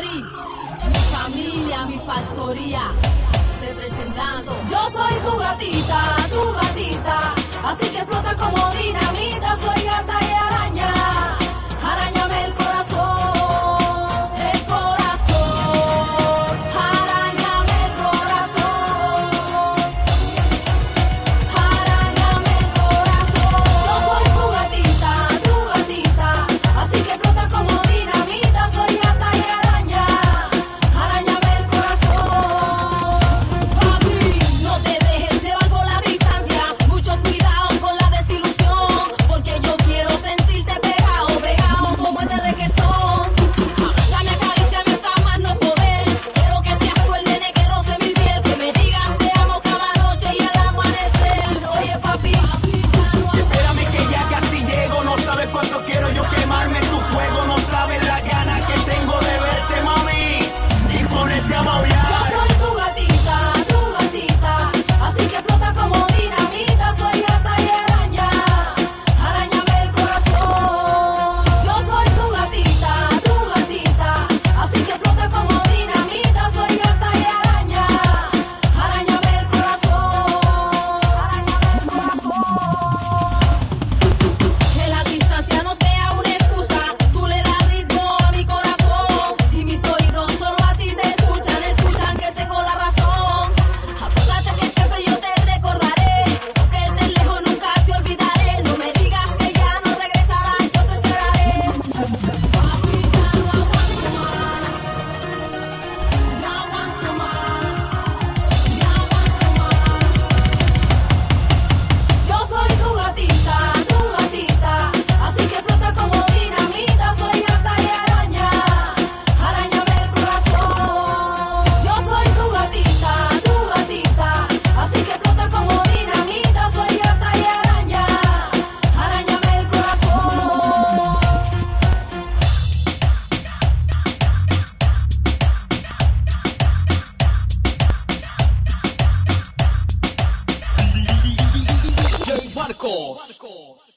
Mi familia, mi factoría, representando. Yo soy tu gatita, tu Of course.